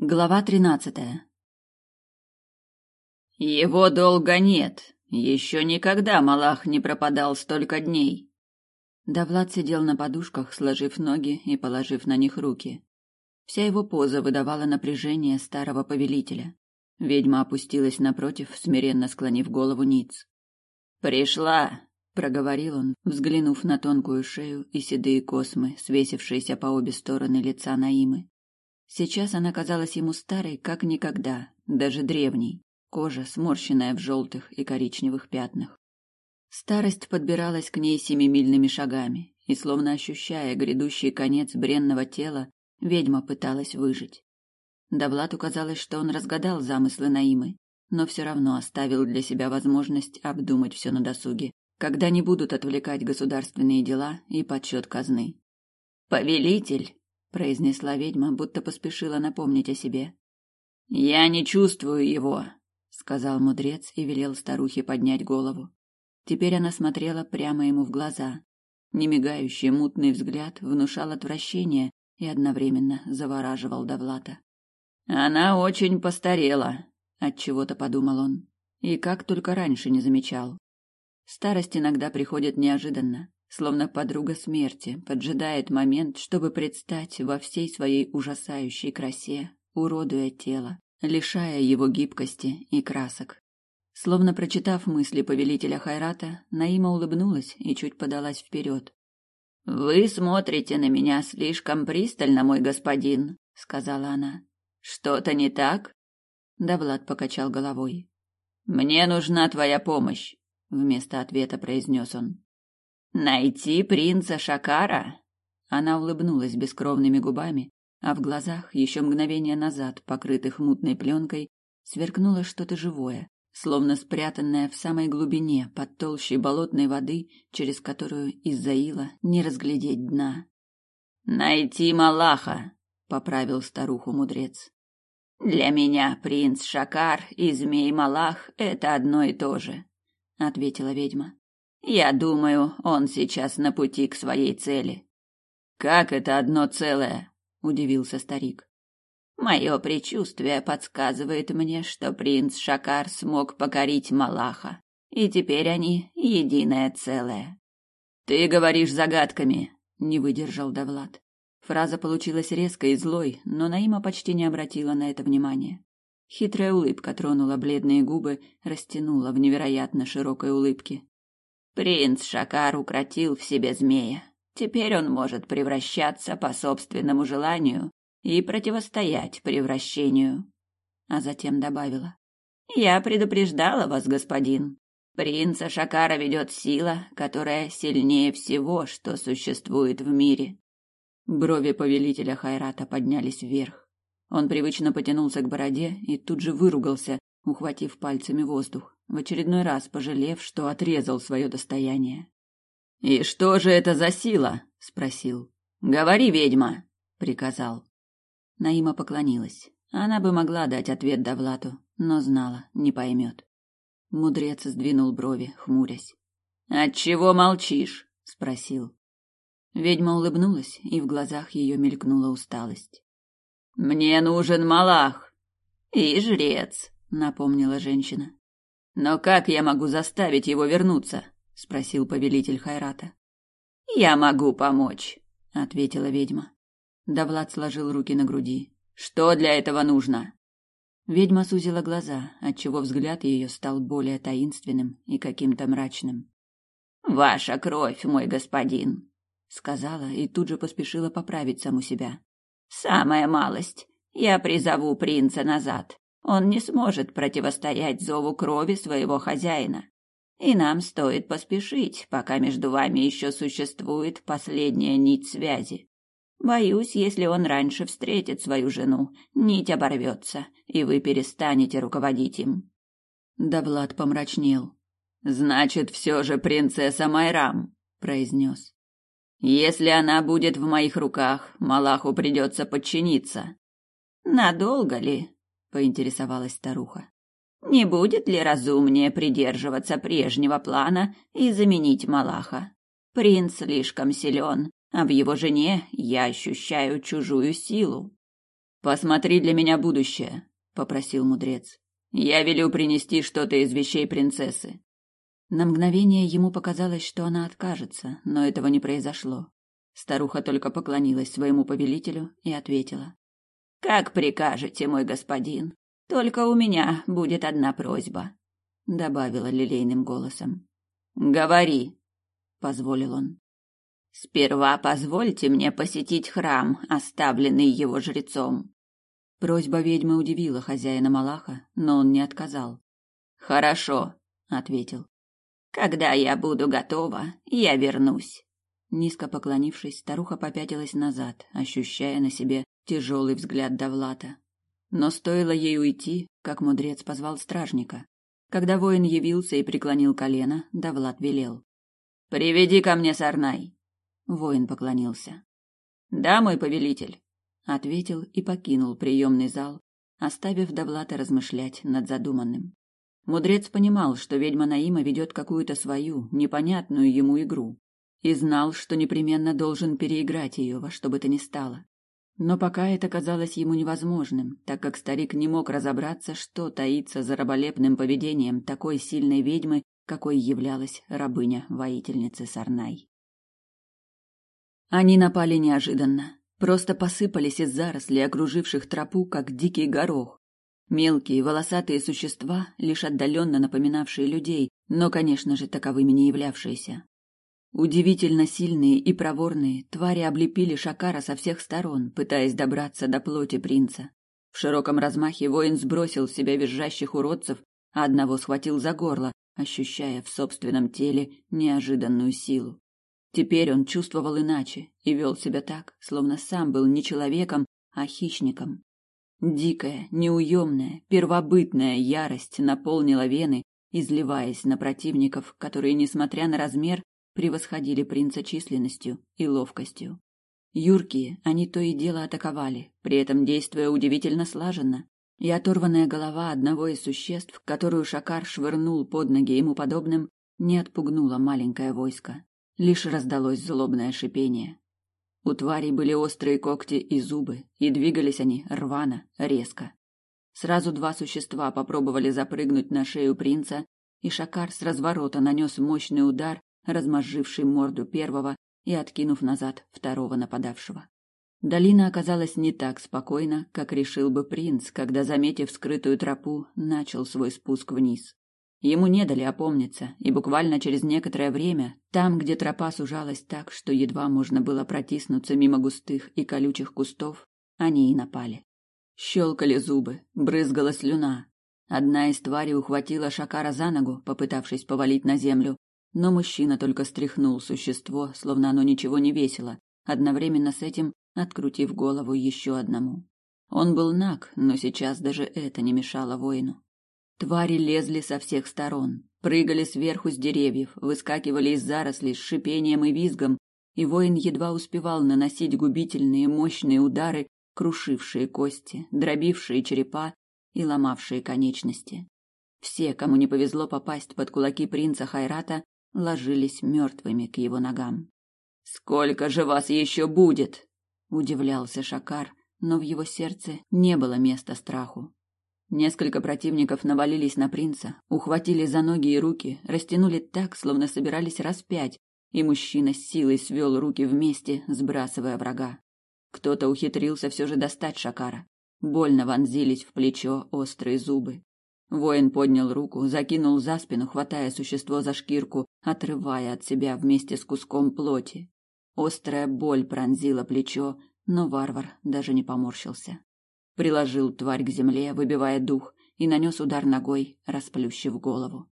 Глава тринадцатая. Его долго нет. Еще никогда Малах не пропадал столько дней. Давлад сидел на подушках, сложив ноги и положив на них руки. Вся его поза выдавала напряжение старого повелителя. Ведьма опустилась напротив, смиренно склонив голову ниц. «Пришла!» — проговорил он, взглянув на тонкую шею и седые космы, свесившиеся по обе стороны лица Наимы. Сейчас она казалась ему старой, как никогда, даже древней, кожа сморщенная в желтых и коричневых пятнах. Старость подбиралась к ней семимильными шагами, и, словно ощущая грядущий конец бренного тела, ведьма пыталась выжить. Давлату казалось, что он разгадал замыслы Наимы, но все равно оставил для себя возможность обдумать все на досуге, когда не будут отвлекать государственные дела и подсчет казны. «Повелитель!» Произнесла ведьма, будто поспешила напомнить о себе. Я не чувствую его, сказал мудрец и велел старухе поднять голову. Теперь она смотрела прямо ему в глаза. Немигающий мутный взгляд внушал отвращение и одновременно завораживал Давлата. Она очень постарела, от чего-то подумал он, и как только раньше не замечал. Старость иногда приходит неожиданно, словно подруга смерти, поджидает момент, чтобы предстать во всей своей ужасающей красе, уродуя тело, лишая его гибкости и красок. Словно прочитав мысли повелителя Хайрата, Наима улыбнулась и чуть подалась вперед. «Вы смотрите на меня слишком пристально, мой господин», — сказала она. «Что-то не так?» Да Влад покачал головой. «Мне нужна твоя помощь», — вместо ответа произнес он. Найти принца Шакара? Она улыбнулась бескровными губами, а в глазах еще мгновение назад, покрытых мутной пленкой, сверкнуло что-то живое, словно спрятанное в самой глубине под толщей болотной воды, через которую из-за ила не разглядеть дна. Найти Малаха, поправил старуху мудрец. Для меня принц Шакар и змей Малах это одно и то же, ответила ведьма. Я думаю, он сейчас на пути к своей цели. Как это одно целое? удивился старик. Мое предчувствие подсказывает мне, что принц Шакар смог покорить Малаха, и теперь они единое целое. Ты говоришь загадками, не выдержал Давлад. Фраза получилась резкой и злой, но Наима почти не обратила на это внимания. Хитрая улыбка тронула бледные губы, растянула в невероятно широкой улыбке. Принц Шакар укротил в себе змея. Теперь он может превращаться по собственному желанию и противостоять превращению. А затем добавила. Я предупреждала вас, господин. Принца Шакара ведет сила, которая сильнее всего, что существует в мире. Брови повелителя Хайрата поднялись вверх. Он привычно потянулся к бороде и тут же выругался, ухватив пальцами воздух в очередной раз пожалев, что отрезал свое достояние. «И что же это за сила?» — спросил. «Говори, ведьма!» — приказал. Наима поклонилась. Она бы могла дать ответ Давлату, но знала, не поймет. Мудрец сдвинул брови, хмурясь. «Отчего молчишь?» — спросил. Ведьма улыбнулась, и в глазах ее мелькнула усталость. «Мне нужен Малах и жрец», — напомнила женщина. Но как я могу заставить его вернуться? спросил повелитель Хайрата. Я могу помочь, ответила ведьма. Давлад сложил руки на груди. Что для этого нужно? Ведьма сузила глаза, отчего взгляд ее стал более таинственным и каким-то мрачным. Ваша кровь, мой господин, сказала и тут же поспешила поправить саму себя. Самая малость. Я призову принца назад. Он не сможет противостоять зову крови своего хозяина. И нам стоит поспешить, пока между вами еще существует последняя нить связи. Боюсь, если он раньше встретит свою жену, нить оборвется, и вы перестанете руководить им. Да Влад помрачнел. Значит, все же принцесса Майрам, произнес. Если она будет в моих руках, Малаху придется подчиниться. Надолго ли? Поинтересовалась старуха. Не будет ли разумнее придерживаться прежнего плана и заменить Малаха? Принц слишком силен, а в его жене я ощущаю чужую силу. Посмотри для меня будущее, попросил мудрец. Я велю принести что-то из вещей принцессы. На мгновение ему показалось, что она откажется, но этого не произошло. Старуха только поклонилась своему повелителю и ответила: "Как прикажете, мой господин. Только у меня будет одна просьба", добавила лилейным голосом. "Говори", позволил он. "Сперва позвольте мне посетить храм, оставленный его жрецом". Просьба ведьмы удивила хозяина Малаха, но он не отказал. "Хорошо", ответил. Когда я буду готова, я вернусь. Низко поклонившись, старуха попятилась назад, ощущая на себе тяжелый взгляд Давлата. Но стоило ей уйти, как мудрец позвал стражника. Когда воин явился и преклонил колено, Давлат велел: "Приведи ко мне Сарнай". Воин поклонился. "Да, мой повелитель", ответил и покинул приемный зал, оставив Давлата размышлять над задуманным. Мудрец понимал, что ведьма Наима ведет какую-то свою, непонятную ему игру, и знал, что непременно должен переиграть ее во что бы то ни стало. Но пока это казалось ему невозможным, так как старик не мог разобраться, что таится за раболепным поведением такой сильной ведьмы, какой являлась рабыня-воительницы Сарнай. Они напали неожиданно, просто посыпались из зарослей, окруживших тропу, как дикий горох, Мелкие волосатые существа, лишь отдаленно напоминавшие людей, но, конечно же, таковыми не являвшиеся. Удивительно сильные и проворные твари облепили Шакара со всех сторон, пытаясь добраться до плоти принца. В широком размахе воин сбросил с себя визжащих уродцев, а одного схватил за горло, ощущая в собственном теле неожиданную силу. Теперь он чувствовал иначе и вел себя так, словно сам был не человеком, а хищником. Дикая, неуемная, первобытная ярость наполнила вены, изливаясь на противников, которые, несмотря на размер, превосходили принца численностью и ловкостью. Юркие, они то и дело атаковали, при этом действуя удивительно слаженно, и оторванная голова одного из существ, которую Шакар швырнул под ноги ему подобным, не отпугнула маленькое войско. Лишь раздалось злобное шипение. У тварей были острые когти и зубы, и двигались они рвано, резко. Сразу два существа попробовали запрыгнуть на шею принца, и Шакар с разворота нанес мощный удар, размозживший морду первого и откинув назад второго нападавшего. Долина оказалась не так спокойна, как решил бы принц, когда, заметив скрытую тропу, начал свой спуск вниз. Ему не дали опомниться, и буквально через некоторое время, там, где тропа сужалась так, что едва можно было протиснуться мимо густых и колючих кустов, они и напали. Щелкали зубы, брызгала слюна. Одна из тварей ухватила Шакара за ногу, попытавшись повалить на землю, но мужчина только стряхнул существо, словно оно ничего не весило, одновременно с этим открутив голову еще одному. Он был наг, но сейчас даже это не мешало воину. Твари лезли со всех сторон, прыгали сверху с деревьев, выскакивали из зарослей с шипением и визгом, и воин едва успевал наносить губительные мощные удары, крушившие кости, дробившие черепа и ломавшие конечности. Все, кому не повезло попасть под кулаки принца Хайрата, ложились мертвыми к его ногам. «Сколько же вас еще будет?» – удивлялся Шакар, но в его сердце не было места страху. Несколько противников навалились на принца, ухватили за ноги и руки, растянули так, словно собирались распять, и мужчина с силой свел руки вместе, сбрасывая врага. Кто-то ухитрился все же достать Шакара. Больно вонзились в плечо острые зубы. Воин поднял руку, закинул за спину, хватая существо за шкирку, отрывая от себя вместе с куском плоти. Острая боль пронзила плечо, но варвар даже не поморщился приложил тварь к земле, выбивая дух, и нанес удар ногой, расплющив голову.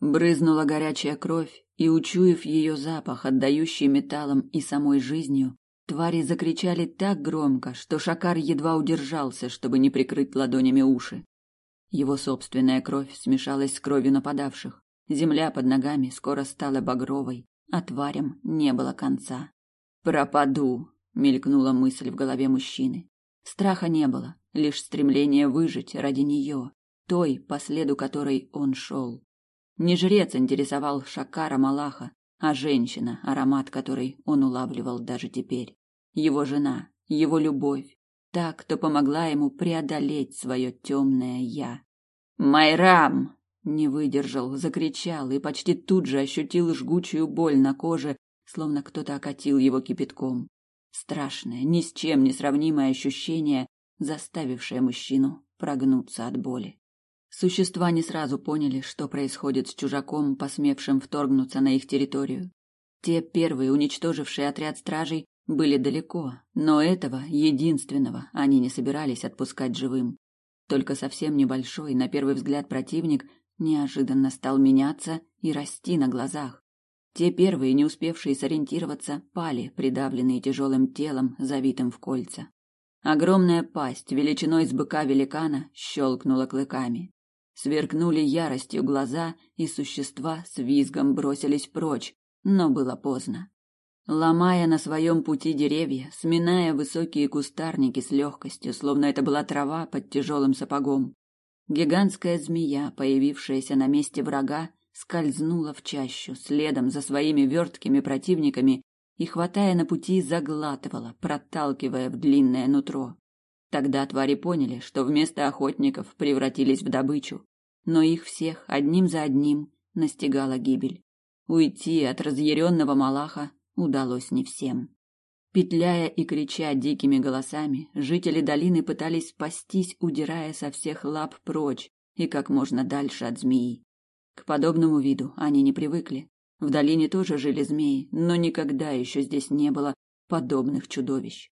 Брызнула горячая кровь, и, учуяв ее запах, отдающий металлом и самой жизнью, твари закричали так громко, что Шакар едва удержался, чтобы не прикрыть ладонями уши. Его собственная кровь смешалась с кровью нападавших. Земля под ногами скоро стала багровой, а тварям не было конца. «Пропаду!» — мелькнула мысль в голове мужчины. Страха не было, лишь стремление выжить ради нее, той, по следу которой он шел. Не жрец интересовал Шакара Малаха, а женщина, аромат которой он улавливал даже теперь. Его жена, его любовь, та, кто помогла ему преодолеть свое темное «я». «Майрам!» Не выдержал, закричал и почти тут же ощутил жгучую боль на коже, словно кто-то окатил его кипятком. Страшное, ни с чем не сравнимое ощущение, заставившее мужчину прогнуться от боли. Существа не сразу поняли, что происходит с чужаком, посмевшим вторгнуться на их территорию. Те первые, уничтожившие отряд стражей, были далеко, но этого, единственного, они не собирались отпускать живым. Только совсем небольшой, на первый взгляд, противник неожиданно стал меняться и расти на глазах. Те первые, не успевшие сориентироваться, пали, придавленные тяжелым телом, завитым в кольца. Огромная пасть, величиной с быка великана, щелкнула клыками. Сверкнули яростью глаза, и существа с визгом бросились прочь, но было поздно. Ломая на своем пути деревья, сминая высокие кустарники с легкостью, словно это была трава под тяжелым сапогом, гигантская змея, появившаяся на месте врага, скользнула в чащу, следом за своими верткими противниками и, хватая на пути, заглатывала, проталкивая в длинное нутро. Тогда твари поняли, что вместо охотников превратились в добычу, но их всех одним за одним настигала гибель. Уйти от разъяренного Малаха удалось не всем. Петляя и крича дикими голосами, жители долины пытались спастись, удирая со всех лап прочь и как можно дальше от змеи. К подобному виду они не привыкли. В долине тоже жили змеи, но никогда еще здесь не было подобных чудовищ.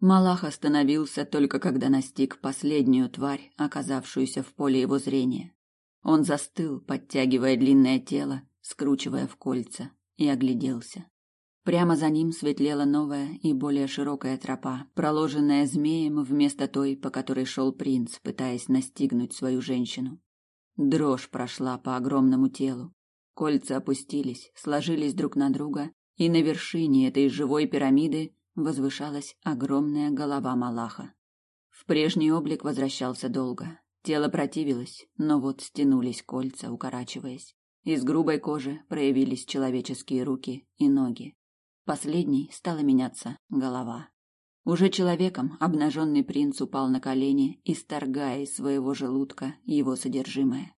Малах остановился только когда настиг последнюю тварь, оказавшуюся в поле его зрения. Он застыл, подтягивая длинное тело, скручивая в кольца, и огляделся. Прямо за ним светлела новая и более широкая тропа, проложенная змеем вместо той, по которой шел принц, пытаясь настигнуть свою женщину. Дрожь прошла по огромному телу. Кольца опустились, сложились друг на друга, и на вершине этой живой пирамиды возвышалась огромная голова Малаха. В прежний облик возвращался долго. Тело противилось, но вот стянулись кольца, укорачиваясь. Из грубой кожи проявились человеческие руки и ноги. Последней стала меняться голова. Уже человеком обнаженный принц упал на колени, исторгая из своего желудка его содержимое.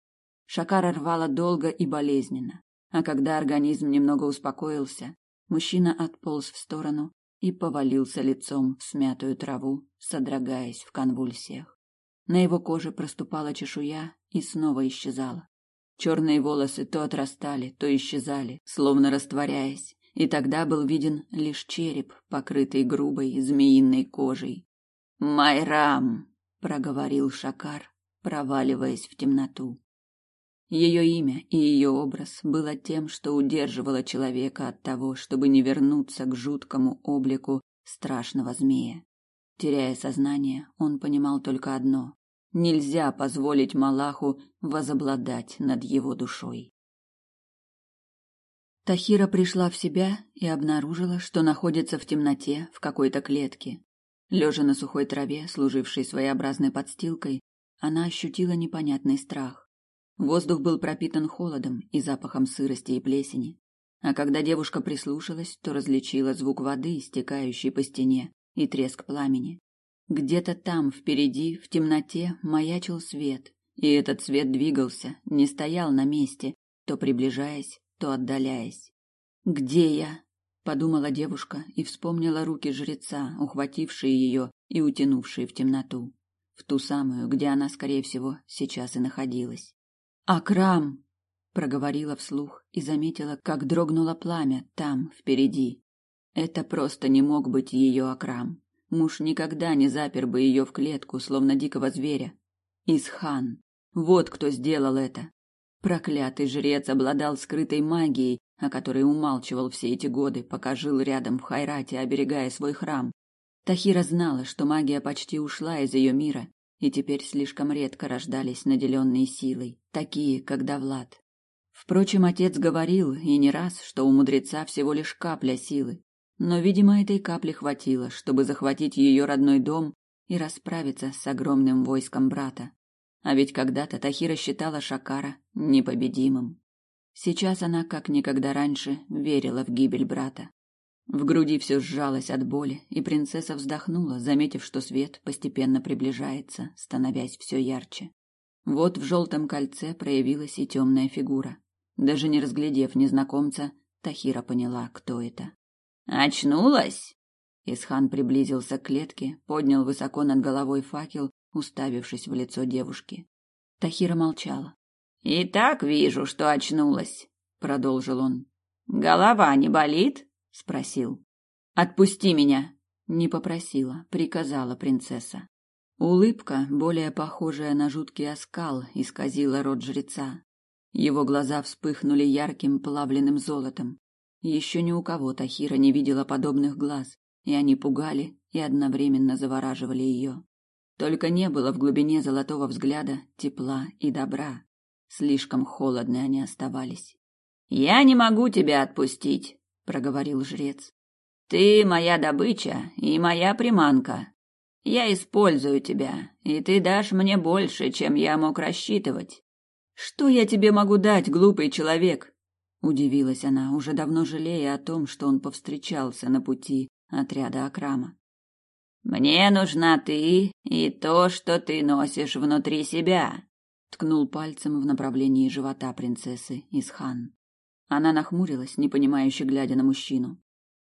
Шакара рвала долго и болезненно, а когда организм немного успокоился, мужчина отполз в сторону и повалился лицом в смятую траву, содрогаясь в конвульсиях. На его коже проступала чешуя и снова исчезала. Черные волосы то отрастали, то исчезали, словно растворяясь, и тогда был виден лишь череп, покрытый грубой змеиной кожей. «Майрам!» — проговорил Шакар, проваливаясь в темноту. Ее имя и ее образ было тем, что удерживало человека от того, чтобы не вернуться к жуткому облику страшного змея. Теряя сознание, он понимал только одно: нельзя позволить Малаху возобладать над его душой. Тахира пришла в себя и обнаружила, что находится в темноте в какой-то клетке. Лежа на сухой траве, служившей своеобразной подстилкой, она ощутила непонятный страх. Воздух был пропитан холодом и запахом сырости и плесени. А когда девушка прислушалась, то различила звук воды, стекающей по стене, и треск пламени. Где-то там, впереди, в темноте, маячил свет, и этот свет двигался, не стоял на месте, то приближаясь, то отдаляясь. «Где я?» — подумала девушка и вспомнила руки жреца, ухватившие ее и утянувшие в темноту, в ту самую, где она, скорее всего, сейчас и находилась. «Акрам!» — проговорила вслух и заметила, как дрогнуло пламя там, впереди. Это просто не мог быть ее Акрам. Муж никогда не запер бы ее в клетку, словно дикого зверя. Исхан. Вот кто сделал это. Проклятый жрец обладал скрытой магией, о которой умалчивал все эти годы, пока жил рядом в Хайрате, оберегая свой храм. Тахира знала, что магия почти ушла из ее мира, и теперь слишком редко рождались наделенные силой, такие, как Давлад. Впрочем, отец говорил, и не раз, что у мудреца всего лишь капля силы, но, видимо, этой капли хватило, чтобы захватить ее родной дом и расправиться с огромным войском брата. А ведь когда-то Тахира считала Шакара непобедимым. Сейчас она, как никогда раньше, верила в гибель брата. В груди все сжалось от боли, и принцесса вздохнула, заметив, что свет постепенно приближается, становясь все ярче. Вот в желтом кольце проявилась и темная фигура. Даже не разглядев незнакомца, Тахира поняла, кто это. «Очнулась?» Исхан приблизился к клетке, поднял высоко над головой факел, уставившись в лицо девушки. Тахира молчала. «И так вижу, что очнулась», — продолжил он. «Голова не болит?» — спросил. «Отпусти меня!» — не попросила, приказала принцесса. Улыбка, более похожая на жуткий оскал, исказила рот жреца. Его глаза вспыхнули ярким плавленным золотом. Еще ни у кого Тахира не видела подобных глаз, и они пугали и одновременно завораживали ее. Только не было в глубине золотого взгляда тепла и добра. Слишком холодны они оставались. «Я не могу тебя отпустить», — проговорил жрец. «Ты моя добыча и моя приманка. Я использую тебя, и ты дашь мне больше, чем я мог рассчитывать». «Что я тебе могу дать, глупый человек?» Удивилась она, уже давно жалея о том, что он повстречался на пути отряда Акрама. «Мне нужна ты и то, что ты носишь внутри себя», — ткнул пальцем в направлении живота принцессы Исхан. Она нахмурилась, непонимающе глядя на мужчину.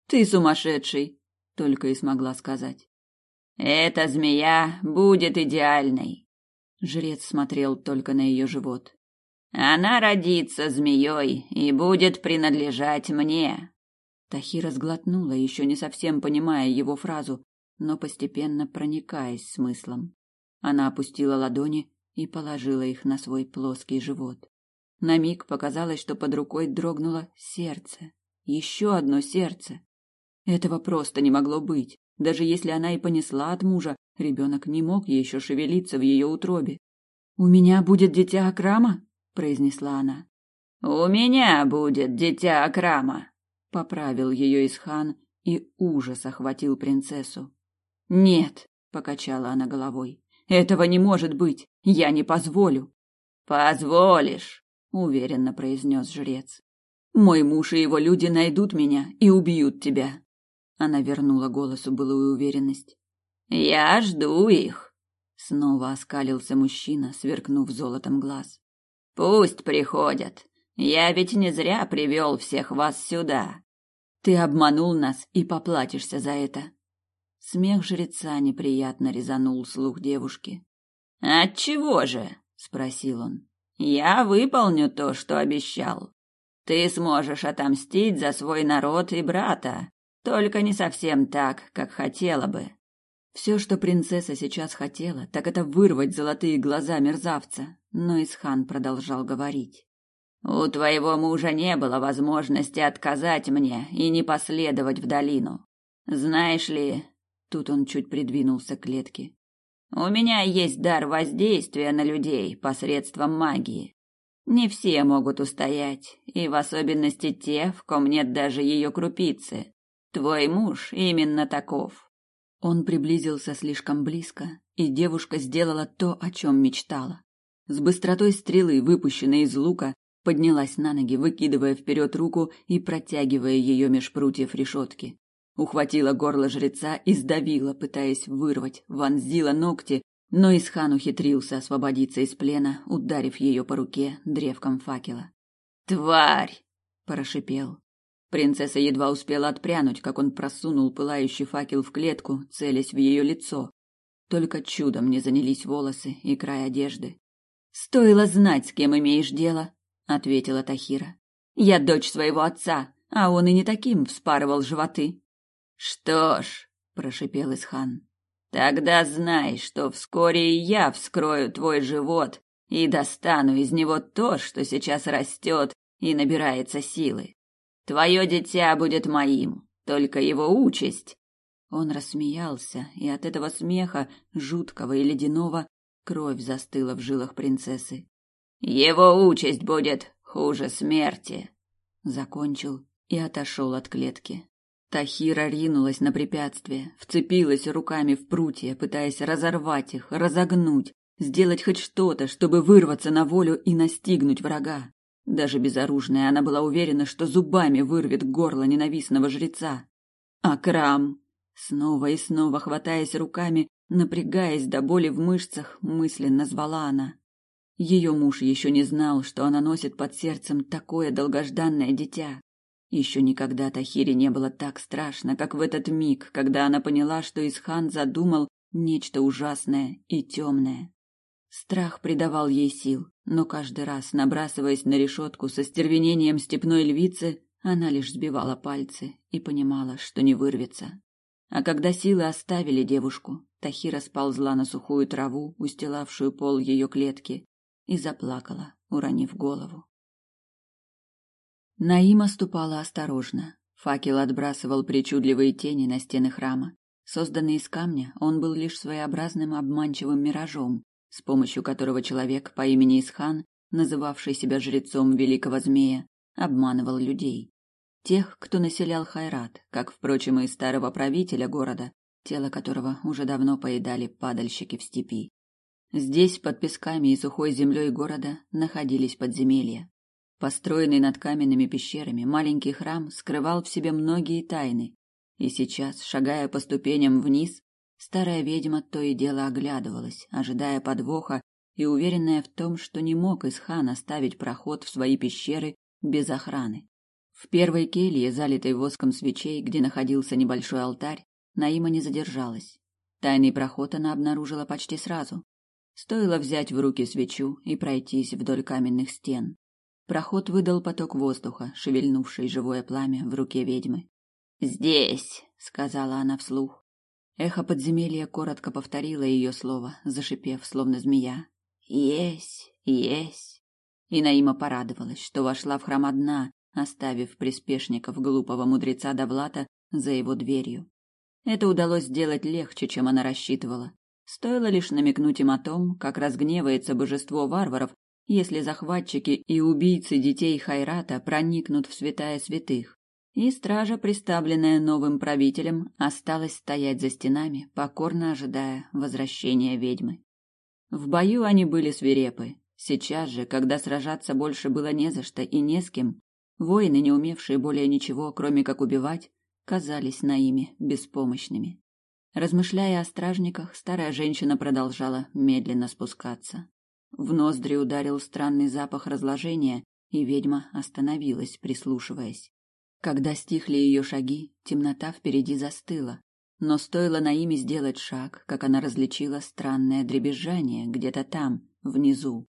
«Ты сумасшедший!» — только и смогла сказать. «Эта змея будет идеальной!» Жрец смотрел только на ее живот. «Она родится змеей и будет принадлежать мне!» Тахира сглотнула, еще не совсем понимая его фразу, но постепенно проникаясь смыслом. Она опустила ладони и положила их на свой плоский живот. На миг показалось, что под рукой дрогнуло сердце. Еще одно сердце. Этого просто не могло быть. Даже если она и понесла от мужа, ребенок не мог еще шевелиться в ее утробе. «У меня будет дитя Акрама?» – произнесла она. «У меня будет дитя Акрама», – поправил ее Исхан, и ужас охватил принцессу. «Нет», — покачала она головой, — «этого не может быть. Я не позволю». «Позволишь», — уверенно произнес жрец. «Мой муж и его люди найдут меня и убьют тебя». Она вернула голосу былую уверенность. «Я жду их», — снова оскалился мужчина, сверкнув золотом глаз. «Пусть приходят. Я ведь не зря привел всех вас сюда». «Ты обманул нас и поплатишься за это», Смех жреца неприятно резанул слух девушки. «Отчего же?» — спросил он. «Я выполню то, что обещал. Ты сможешь отомстить за свой народ и брата, только не совсем так, как хотела бы». Все, что принцесса сейчас хотела, так это вырвать золотые глаза мерзавца, но Исхан продолжал говорить. «У твоего мужа не было возможности отказать мне и не последовать в долину. Знаешь ли, Тут он чуть придвинулся к клетке. У меня есть дар воздействия на людей посредством магии. Не все могут устоять, и в особенности те, в ком нет даже ее крупицы. Твой муж именно таков. Он приблизился слишком близко, и девушка сделала то, о чем мечтала. С быстротой стрелы, выпущенной из лука, поднялась на ноги, выкидывая вперед руку и протягивая ее меж прутьев решетки. Ухватила горло жреца и сдавила, пытаясь вырвать, вонзила ногти, но Исхан ухитрился освободиться из плена, ударив ее по руке древком факела. «Тварь!» – прошипел. Принцесса едва успела отпрянуть, как он просунул пылающий факел в клетку, целясь в ее лицо. Только чудом не занялись волосы и край одежды. «Стоило знать, с кем имеешь дело», — ответила Тахира. «Я дочь своего отца, а он и не таким вспарывал животы». Что ж, прошипел Исхан. Тогда знай, что вскоре и я вскрою твой живот и достану из него то, что сейчас растет и набирается силы. Твое дитя будет моим, только его участь. Он рассмеялся, и от этого смеха, жуткого и ледяного, кровь застыла в жилах принцессы. Его участь будет хуже смерти, закончил и отошел от клетки. Тахира ринулась на препятствие, вцепилась руками в прутья, пытаясь разорвать их, разогнуть, сделать хоть что-то, чтобы вырваться на волю и настигнуть врага. Даже безоружная она была уверена, что зубами вырвет горло ненавистного жреца. Акрам! Снова и снова хватаясь руками, напрягаясь до боли в мышцах, мысленно звала она. Ее муж еще не знал, что она носит под сердцем такое долгожданное дитя. Еще никогда Тахире не было так страшно, как в этот миг, когда она поняла, что Исхан задумал нечто ужасное и темное. Страх придавал ей сил, но каждый раз, набрасываясь на решетку со стервенением степной львицы, она лишь сбивала пальцы и понимала, что не вырвется. А когда силы оставили девушку, Тахира сползла на сухую траву, устилавшую пол ее клетки, и заплакала, уронив голову. Наима ступала осторожно. Факел отбрасывал причудливые тени на стены храма. Созданный из камня, он был лишь своеобразным обманчивым миражом, с помощью которого человек по имени Исхан, называвший себя жрецом великого змея, обманывал людей. Тех, кто населял Хайрат, как, впрочем, и старого правителя города, тело которого уже давно поедали падальщики в степи. Здесь, под песками и сухой землей города, находились подземелья. Построенный над каменными пещерами, маленький храм скрывал в себе многие тайны. И сейчас, шагая по ступеням вниз, старая ведьма то и дело оглядывалась, ожидая подвоха и уверенная в том, что не мог Исхан оставить проход в свои пещеры без охраны. В первой келье, залитой воском свечей, где находился небольшой алтарь, Наима не задержалась. Тайный проход она обнаружила почти сразу. Стоило взять в руки свечу и пройтись вдоль каменных стен. Проход выдал поток воздуха, шевельнувший живое пламя в руке ведьмы. «Здесь», — сказала она вслух. Эхо подземелья коротко повторило ее слово, зашипев, словно змея. «Есть, есть». И Наима порадовалась, что вошла в храм одна, оставив приспешников глупого мудреца Давлата за его дверью. Это удалось сделать легче, чем она рассчитывала. Стоило лишь намекнуть им о том, как разгневается божество варваров, если захватчики и убийцы детей Хайрата проникнут в святая святых. И стража, представленная новым правителем, осталась стоять за стенами, покорно ожидая возвращения ведьмы. В бою они были свирепы. Сейчас же, когда сражаться больше было не за что и не с кем, воины, не умевшие более ничего, кроме как убивать, казались на ими беспомощными. Размышляя о стражниках, старая женщина продолжала медленно спускаться. В ноздри ударил странный запах разложения, и ведьма остановилась, прислушиваясь. Когда стихли ее шаги, темнота впереди застыла, но стоило Наиме сделать шаг, как она различила странное дребезжание где-то там, внизу.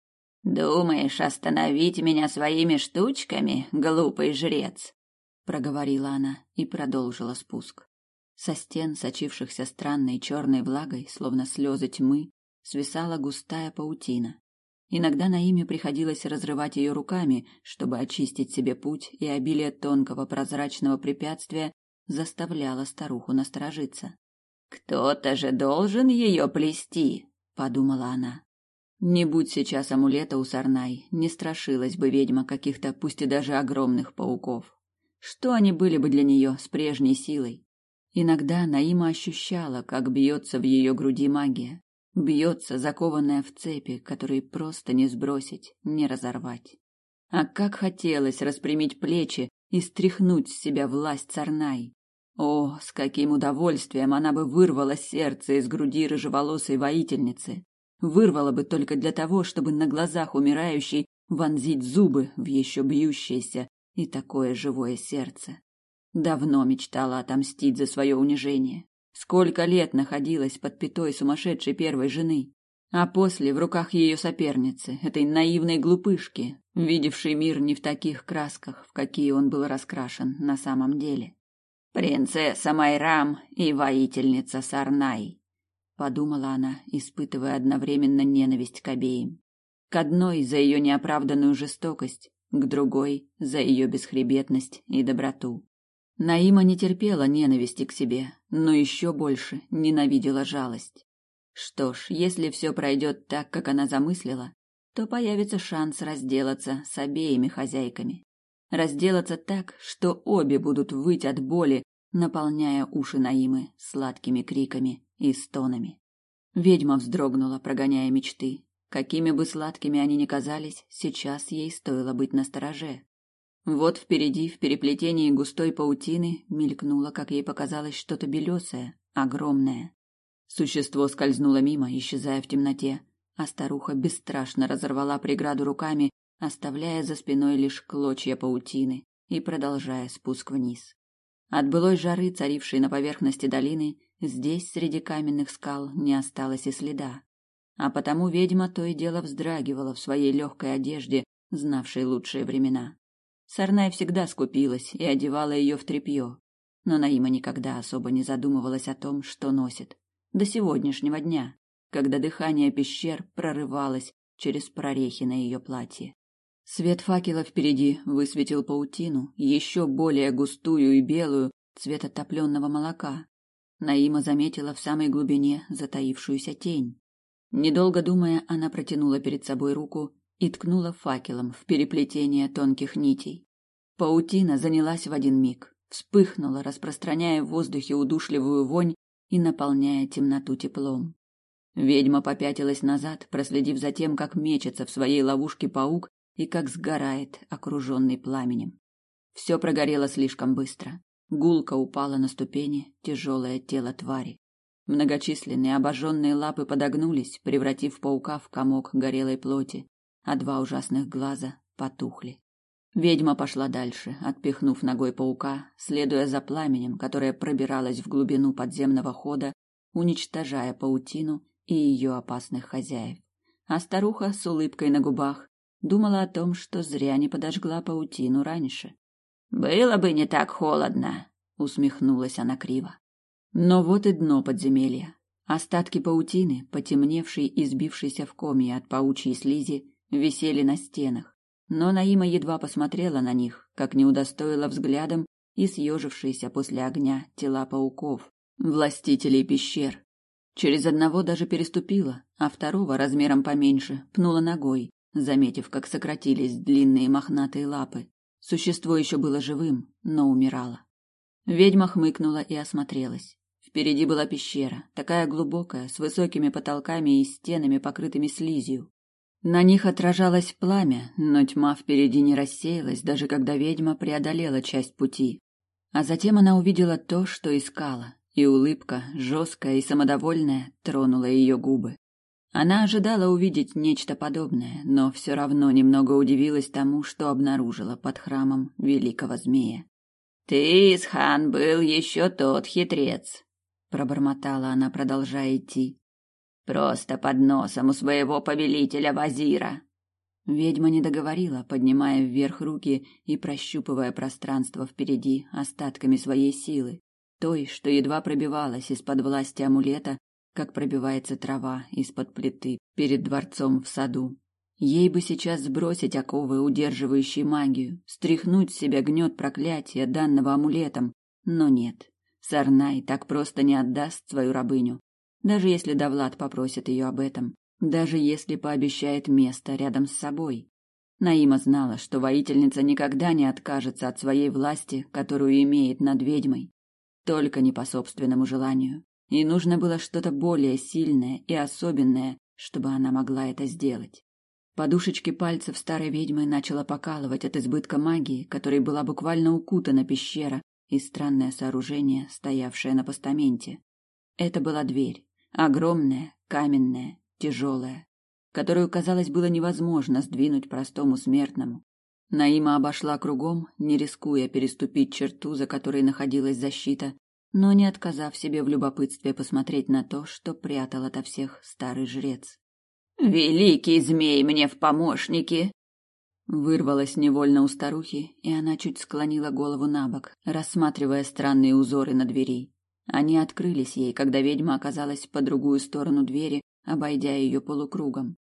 «Думаешь остановить меня своими штучками, глупый жрец?» — проговорила она и продолжила спуск. Со стен, сочившихся странной черной влагой, словно слезы тьмы, свисала густая паутина. Иногда на имя приходилось разрывать ее руками, чтобы очистить себе путь, и обилие тонкого прозрачного препятствия заставляло старуху насторожиться. «Кто-то же должен ее плести», — подумала она. Не будь сейчас амулета у Сарнай, не страшилась бы ведьма каких-то, пусть и даже огромных пауков. Что они были бы для нее с прежней силой? Иногда Наима ощущала, как бьется в ее груди магия. Бьется, закованная в цепи, которые просто не сбросить, не разорвать. А как хотелось распрямить плечи и стряхнуть с себя власть Царнай. О, с каким удовольствием она бы вырвала сердце из груди рыжеволосой воительницы. Вырвала бы только для того, чтобы на глазах умирающей вонзить зубы в еще бьющееся и такое живое сердце. Давно мечтала отомстить за свое унижение. Сколько лет находилась под пятой сумасшедшей первой жены, а после в руках ее соперницы, этой наивной глупышки, видевшей мир не в таких красках, в какие он был раскрашен на самом деле. «Принцесса Майрам и воительница Сарнай», — подумала она, испытывая одновременно ненависть к обеим. К одной за ее неоправданную жестокость, к другой за ее бесхребетность и доброту. Наима не терпела ненависти к себе, но еще больше ненавидела жалость. Что ж, если все пройдет так, как она замыслила, то появится шанс разделаться с обеими хозяйками. Разделаться так, что обе будут выть от боли, наполняя уши Наимы сладкими криками и стонами. Ведьма вздрогнула, прогоняя мечты. Какими бы сладкими они ни казались, сейчас ей стоило быть настороже. Вот впереди, в переплетении густой паутины, мелькнуло, как ей показалось, что-то белесое, огромное. Существо скользнуло мимо, исчезая в темноте, а старуха бесстрашно разорвала преграду руками, оставляя за спиной лишь клочья паутины и продолжая спуск вниз. От былой жары, царившей на поверхности долины, здесь среди каменных скал не осталось и следа. А потому ведьма то и дело вздрагивала в своей легкой одежде, знавшей лучшие времена. Сарнай всегда скупилась и одевала ее в тряпье, но Наима никогда особо не задумывалась о том, что носит. До сегодняшнего дня, когда дыхание пещер прорывалось через прорехи на ее платье. Свет факела впереди высветил паутину, еще более густую и белую, цвета топленого молока. Наима заметила в самой глубине затаившуюся тень. Недолго думая, она протянула перед собой руку и ткнула факелом в переплетение тонких нитей. Паутина занялась в один миг, вспыхнула, распространяя в воздухе удушливую вонь и наполняя темноту теплом. Ведьма попятилась назад, проследив за тем, как мечется в своей ловушке паук и как сгорает, окруженный пламенем. Все прогорело слишком быстро. Гулко упала на ступени тяжелое тело твари. Многочисленные обожженные лапы подогнулись, превратив паука в комок горелой плоти, а два ужасных глаза потухли. Ведьма пошла дальше, отпихнув ногой паука, следуя за пламенем, которое пробиралось в глубину подземного хода, уничтожая паутину и ее опасных хозяев. А старуха с улыбкой на губах думала о том, что зря не подожгла паутину раньше. «Было бы не так холодно», — усмехнулась она криво. Но вот и дно подземелья. Остатки паутины, потемневшей и сбившейся в комья от паучьей слизи, висели на стенах. Но Наима едва посмотрела на них, как не удостоила взглядом и съежившиеся после огня тела пауков, властителей пещер. Через одного даже переступила, а второго размером поменьше пнула ногой, заметив, как сократились длинные мохнатые лапы. Существо еще было живым, но умирало. Ведьма хмыкнула и осмотрелась. Впереди была пещера, такая глубокая, с высокими потолками и стенами, покрытыми слизью. На них отражалось пламя, но тьма впереди не рассеялась, даже когда ведьма преодолела часть пути. А затем она увидела то, что искала, и улыбка, жесткая и самодовольная, тронула ее губы. Она ожидала увидеть нечто подобное, но все равно немного удивилась тому, что обнаружила под храмом великого змея. «Ты, Исхан, был еще тот хитрец», — пробормотала она, продолжая идти. Просто под носом у своего повелителя Вазира. Ведьма не договорила, поднимая вверх руки и прощупывая пространство впереди остатками своей силы, той, что едва пробивалась из-под власти амулета, как пробивается трава из-под плиты перед дворцом в саду. Ей бы сейчас сбросить оковы, удерживающие магию, стряхнуть с себя гнет проклятия, данного амулетом, но нет. Сарнай так просто не отдаст свою рабыню, даже если Давлад попросит ее об этом, даже если пообещает место рядом с собой. Наима знала, что воительница никогда не откажется от своей власти, которую имеет над ведьмой, только не по собственному желанию. И нужно было что-то более сильное и особенное, чтобы она могла это сделать. Подушечки пальцев старой ведьмы начала покалывать от избытка магии, которой была буквально укутана пещера и странное сооружение, стоявшее на постаменте. Это была дверь, огромная, каменная, тяжелая, которую, казалось, было невозможно сдвинуть простому смертному. Наима обошла кругом, не рискуя переступить черту, за которой находилась защита, но не отказав себе в любопытстве посмотреть на то, что прятал ото всех старый жрец. «Великий змей мне в помощники!» Вырвалась невольно у старухи, и она чуть склонила голову на бок, рассматривая странные узоры на двери. Они открылись ей, когда ведьма оказалась по другую сторону двери, обойдя ее полукругом.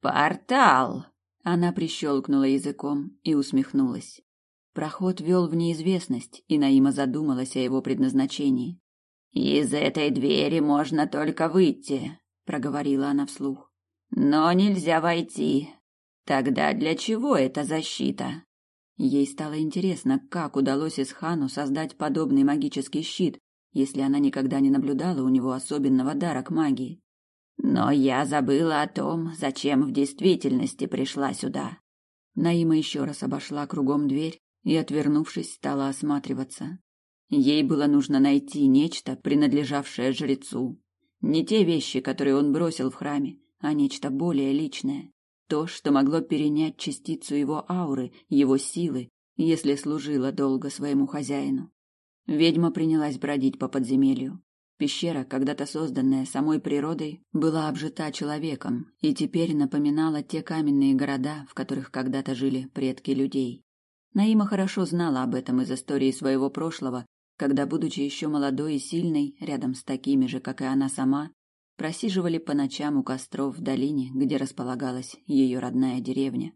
«Портал!» Она прищелкнула языком и усмехнулась. Проход вел в неизвестность, и Наима задумалась о его предназначении. «Из этой двери можно только выйти», — проговорила она вслух. «Но нельзя войти. Тогда для чего эта защита?» Ей стало интересно, как удалось Исхану создать подобный магический щит, если она никогда не наблюдала у него особенного дара к магии. Но я забыла о том, зачем в действительности пришла сюда. Наима еще раз обошла кругом дверь, и, отвернувшись, стала осматриваться. Ей было нужно найти нечто, принадлежавшее жрецу. Не те вещи, которые он бросил в храме, а нечто более личное. То, что могло перенять частицу его ауры, его силы, если служило долго своему хозяину. Ведьма принялась бродить по подземелью. Пещера, когда-то созданная самой природой, была обжита человеком и теперь напоминала те каменные города, в которых когда-то жили предки людей. Наима хорошо знала об этом из истории своего прошлого когда, будучи еще молодой и сильной, рядом с такими же, как и она сама, просиживали по ночам у костров в долине, где располагалась ее родная деревня.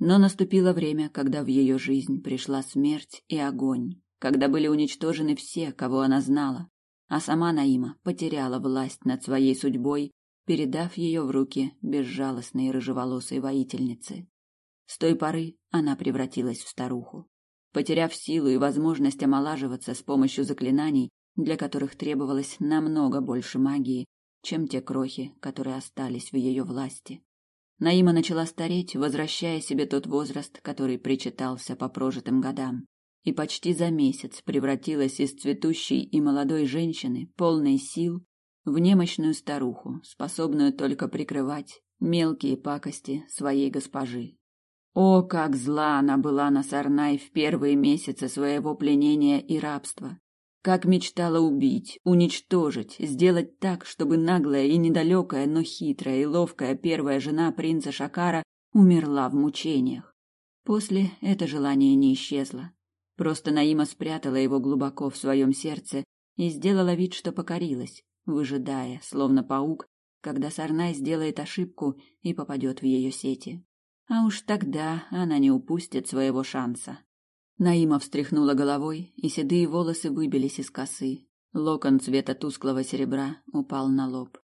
Но наступило время, когда в ее жизнь пришла смерть и огонь, когда были уничтожены все, кого она знала, а сама Наима потеряла власть над своей судьбой, передав ее в руки безжалостной рыжеволосой воительницы. С той поры она превратилась в старуху потеряв силу и возможность омолаживаться с помощью заклинаний, для которых требовалось намного больше магии, чем те крохи, которые остались в ее власти. Наима начала стареть, возвращая себе тот возраст, который причитался по прожитым годам, и почти за месяц превратилась из цветущей и молодой женщины, полной сил, в немощную старуху, способную только прикрывать мелкие пакости своей госпожи. О, как зла она была на Сарнай в первые месяцы своего пленения и рабства! Как мечтала убить, уничтожить, сделать так, чтобы наглая и недалекая, но хитрая и ловкая первая жена принца Шакара умерла в мучениях. После это желание не исчезло. Просто Наима спрятала его глубоко в своем сердце и сделала вид, что покорилась, выжидая, словно паук, когда Сарнай сделает ошибку и попадет в ее сети. А уж тогда она не упустит своего шанса. Наима встряхнула головой, и седые волосы выбились из косы. Локон цвета тусклого серебра упал на лоб.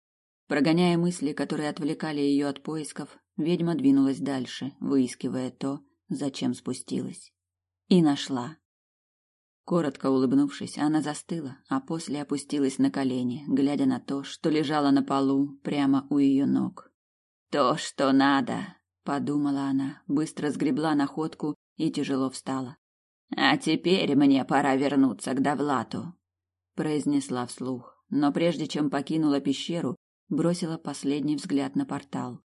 Прогоняя мысли, которые отвлекали ее от поисков, ведьма двинулась дальше, выискивая то, зачем спустилась. И нашла. Коротко улыбнувшись, она застыла, а после опустилась на колени, глядя на то, что лежало на полу прямо у ее ног. «То, что надо!» подумала она, быстро сгребла находку и тяжело встала. А теперь мне пора вернуться к Давлату, произнесла вслух, но прежде чем покинула пещеру, бросила последний взгляд на портал.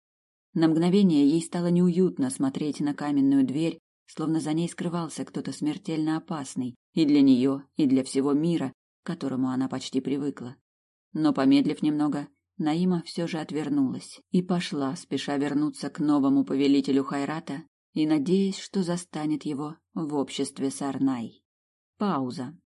На мгновение ей стало неуютно смотреть на каменную дверь, словно за ней скрывался кто-то смертельно опасный и для нее, и для всего мира, к которому она почти привыкла. Но помедлив немного, Наима все же отвернулась и пошла, спеша вернуться к новому повелителю Хайрата и надеясь, что застанет его в обществе Сарнай. Пауза.